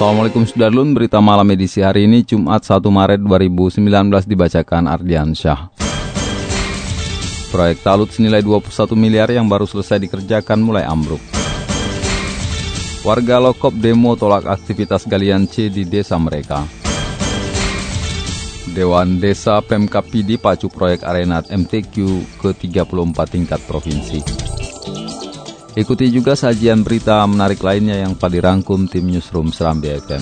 Assalamualaikum Sudarlun, berita malam edisi hari ini Jumat 1 Maret 2019 dibacakan Ardian Syah. Proyek talut senilai 21 miliar yang baru selesai dikerjakan mulai ambruk. Warga Lokop demo tolak aktivitas galian C di desa mereka. Dewan Desa Pemkap PD pacu proyek arena MTQ ke 34 tingkat provinsi. Ikuti juga sajian berita menarik lainnya yang pada dirangkum tim Newsroom Serambi FM.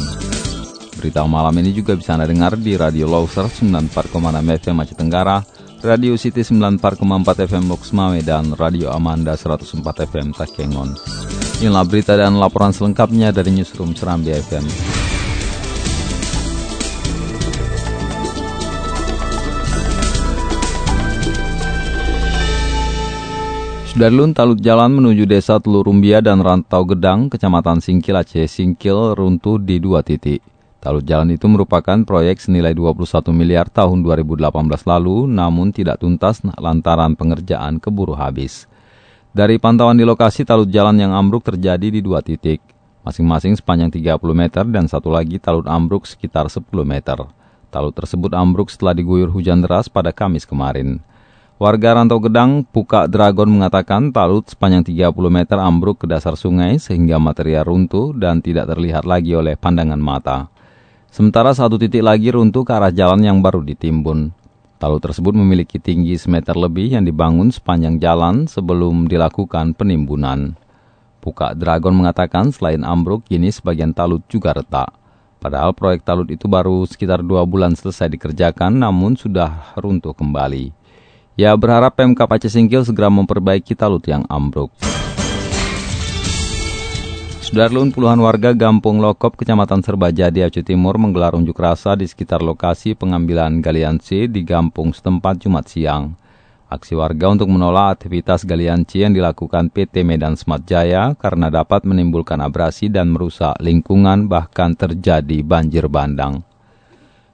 Berita malam ini juga bisa Anda dengar di Radio Loser 94,6 FM Aceh Tenggara, Radio City 94,4 FM Loksmawe, dan Radio Amanda 104 FM Takengon. Inilah berita dan laporan selengkapnya dari Newsroom Serambi FM. Darlun Talut Jalan menuju desa Telurumbia dan Rantau Gedang, Kecamatan Singkil Aceh Singkil runtuh di dua titik. Talut Jalan itu merupakan proyek senilai 21 miliar tahun 2018 lalu, namun tidak tuntas lantaran pengerjaan keburu habis. Dari pantauan di lokasi, talut jalan yang ambruk terjadi di dua titik, masing-masing sepanjang 30 meter dan satu lagi talut ambruk sekitar 10 meter. Talut tersebut ambruk setelah diguyur hujan deras pada Kamis kemarin. Warga Rantau Gedang, Puka Dragon mengatakan talut sepanjang 30 meter ambruk ke dasar sungai sehingga material runtuh dan tidak terlihat lagi oleh pandangan mata. Sementara satu titik lagi runtuh ke arah jalan yang baru ditimbun. Talut tersebut memiliki tinggi semeter lebih yang dibangun sepanjang jalan sebelum dilakukan penimbunan. Puka Dragon mengatakan selain ambruk, kini sebagian talut juga retak. Padahal proyek talut itu baru sekitar dua bulan selesai dikerjakan namun sudah runtuh kembali. Ya berharap PMK Aceh Singkil segera memperbaiki talut yang ambruk. Sudarlun puluhan warga Gampung Lokop, Kecamatan Serbajadi, Aceh Timur menggelar unjuk rasa di sekitar lokasi pengambilan galian C di Gampung setempat Jumat siang. Aksi warga untuk menolak aktivitas galian C yang dilakukan PT Medan Smart Jaya karena dapat menimbulkan abrasi dan merusak lingkungan bahkan terjadi banjir bandang.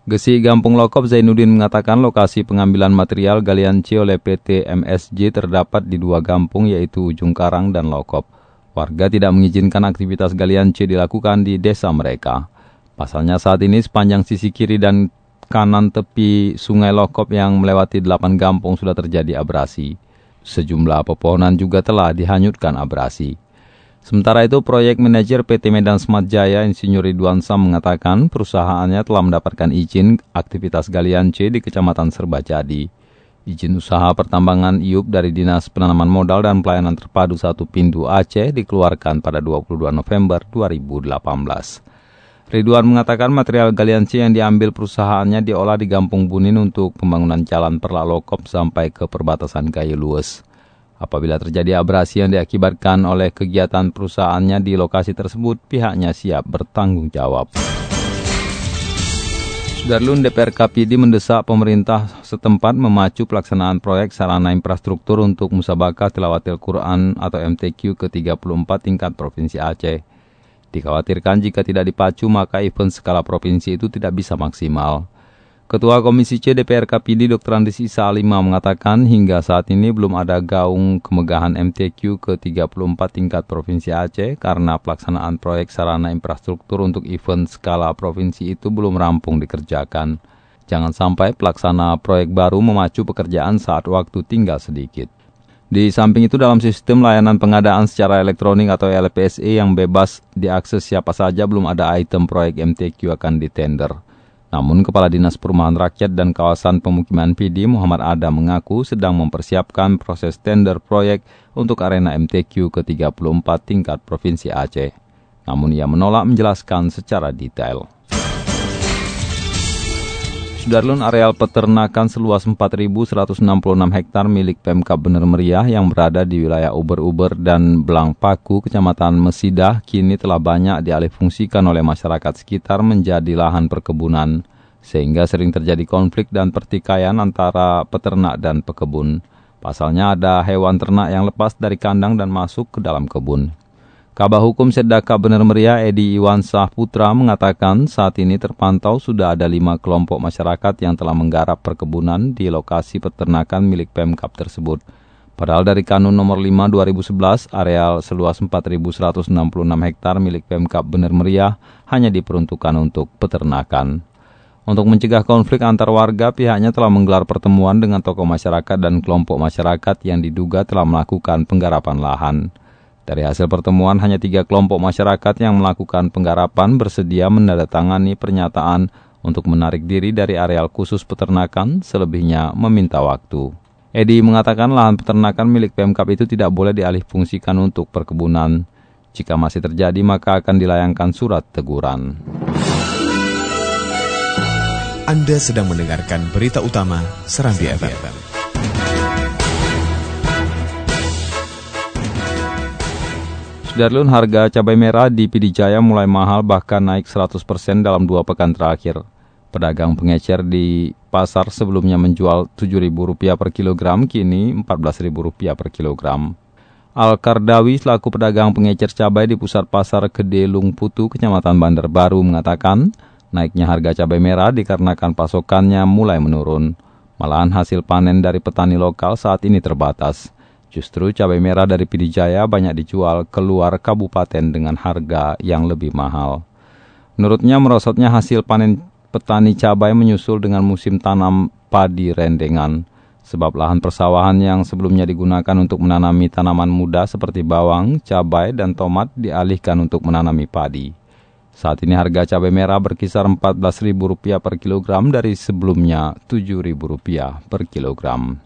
Gesi Gampung Lokop Zainuddin mengatakan lokasi pengambilan material galian C oleh PT MSJ terdapat di dua kampung yaitu Ujung Karang dan Lokop. Warga tidak mengizinkan aktivitas galian C dilakukan di desa mereka. Pasalnya saat ini sepanjang sisi kiri dan kanan tepi sungai Lokop yang melewati delapan kampung sudah terjadi abrasi. Sejumlah pepohonan juga telah dihanyutkan abrasi. Sementara itu, proyek manajer PT Medan Smart Jaya Insinyur Ridwan Sam mengatakan perusahaannya telah mendapatkan izin aktivitas galian C di Kecamatan Serbajadi. Izin usaha pertambangan IUP dari Dinas Penanaman Modal dan Pelayanan Terpadu 1 Pintu Aceh dikeluarkan pada 22 November 2018. Ridwan mengatakan material galian C yang diambil perusahaannya diolah di Gampung Bunin untuk pembangunan jalan Perlalokop sampai ke perbatasan Kayu Lues. Apabila terjadi abrasi yang diakibatkan oleh kegiatan perusahaannya di lokasi tersebut, pihaknya siap bertanggung jawab. Darlun DPR KPD mendesak pemerintah setempat memacu pelaksanaan proyek sarana infrastruktur untuk musabakah tilawatil Quran atau MTQ ke-34 tingkat Provinsi Aceh. Dikhawatirkan jika tidak dipacu maka event skala provinsi itu tidak bisa maksimal. Ketua Komisi C DPR KPD Dr. Andis Isa Alima mengatakan hingga saat ini belum ada gaung kemegahan MTQ ke-34 tingkat Provinsi Aceh karena pelaksanaan proyek sarana infrastruktur untuk event skala provinsi itu belum rampung dikerjakan. Jangan sampai pelaksana proyek baru memacu pekerjaan saat waktu tinggal sedikit. Di samping itu dalam sistem layanan pengadaan secara elektronik atau LPSE yang bebas diakses siapa saja belum ada item proyek MTQ akan ditender. Namun Kepala Dinas Perumahan Rakyat dan Kawasan Pemukiman PD Muhammad Adam mengaku sedang mempersiapkan proses tender proyek untuk arena MTQ ke-34 tingkat Provinsi Aceh. Namun ia menolak menjelaskan secara detail. Sudarlun areal peternakan seluas 4.166 hektar milik Pemkap Bener Meriah yang berada di wilayah Uber-Uber dan Belang Paku, Kecamatan Mesidah, kini telah banyak dialihfungsikan oleh masyarakat sekitar menjadi lahan perkebunan, sehingga sering terjadi konflik dan pertikaian antara peternak dan pekebun. Pasalnya ada hewan ternak yang lepas dari kandang dan masuk ke dalam kebun. Kabah Hukum Sedaka Bener Meriah Edi Iwan Sah Putra mengatakan saat ini terpantau sudah ada lima kelompok masyarakat yang telah menggarap perkebunan di lokasi peternakan milik Pemkap tersebut. Padahal dari Kanun nomor 5 2011, areal seluas 4.166 hektar milik Pemkap Bener Meriah hanya diperuntukkan untuk peternakan. Untuk mencegah konflik antar warga, pihaknya telah menggelar pertemuan dengan tokoh masyarakat dan kelompok masyarakat yang diduga telah melakukan penggarapan lahan. Dari hasil pertemuan, hanya tiga kelompok masyarakat yang melakukan penggarapan bersedia menandatangani pernyataan untuk menarik diri dari areal khusus peternakan, selebihnya meminta waktu. Edi mengatakan lahan peternakan milik Pemkap itu tidak boleh dialihfungsikan untuk perkebunan. Jika masih terjadi, maka akan dilayangkan surat teguran. Anda sedang mendengarkan berita utama Serambi FM. Darlun harga cabai merah di Pidijaya mulai mahal bahkan naik 100% dalam dua pekan terakhir. Pedagang pengecer di pasar sebelumnya menjual Rp7.000 per kilogram, kini Rp14.000 per kilogram. Al-Kardawi selaku pedagang pengecer cabai di pusat pasar Gede Lungputu, Kecamatan Bandar Baru mengatakan, naiknya harga cabai merah dikarenakan pasokannya mulai menurun. Malahan hasil panen dari petani lokal saat ini terbatas. Justru cabai merah dari Pidijaya banyak dijual keluar kabupaten dengan harga yang lebih mahal. Menurutnya merosotnya hasil panen petani cabai menyusul dengan musim tanam padi rendengan. Sebab lahan persawahan yang sebelumnya digunakan untuk menanami tanaman muda seperti bawang, cabai, dan tomat dialihkan untuk menanami padi. Saat ini harga cabai merah berkisar Rp14.000 per kilogram dari sebelumnya Rp7.000 per kilogram.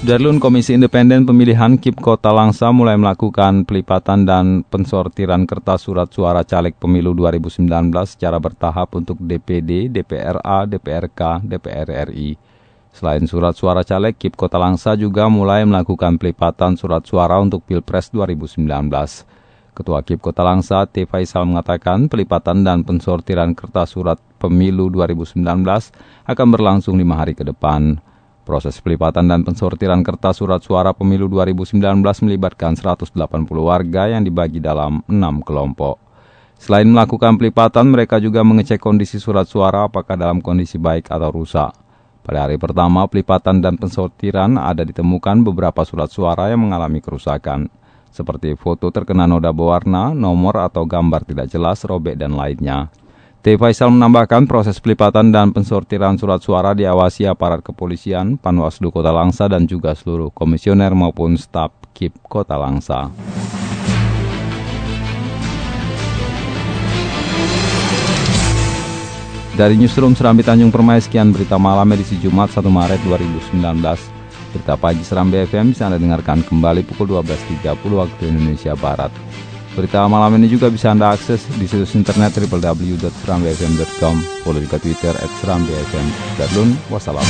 Darlun Komisi Independen Pemilihan KIP Kota Langsa mulai melakukan pelipatan dan pensortiran kertas surat suara caleg pemilu 2019 secara bertahap untuk DPD, DPRA, DPRK, DPR RI. Selain surat suara caleg, KIP Kota Langsa juga mulai melakukan pelipatan surat suara untuk Pilpres 2019. Ketua KIP Kota Langsa, T. Faisal mengatakan pelipatan dan pensortiran kertas surat pemilu 2019 akan berlangsung lima hari ke depan. Proses pelipatan dan pensortiran kertas surat suara pemilu 2019 melibatkan 180 warga yang dibagi dalam 6 kelompok. Selain melakukan pelipatan, mereka juga mengecek kondisi surat suara apakah dalam kondisi baik atau rusak. Pada hari pertama pelipatan dan pensortiran ada ditemukan beberapa surat suara yang mengalami kerusakan, seperti foto terkena noda berwarna, nomor atau gambar tidak jelas, robek, dan lainnya. T. Faisal menambahkan proses pelipatan dan pensortiran surat suara diawasi aparat kepolisian, Panwaslu Kota Langsa dan juga seluruh komisioner maupun staf KIP Kota Langsa. Dari Newsroom Serambi Tanjung Permai, sekian berita malam edisi Jumat 1 Maret 2019. Berita pagi Serambi FM bisa Anda dengarkan kembali pukul 12.30 waktu Indonesia Barat. Berita malam ini juga bisa Anda akses di situs internet www.serambfm.com. Follow juga Twitter at. Darlun, wassalam.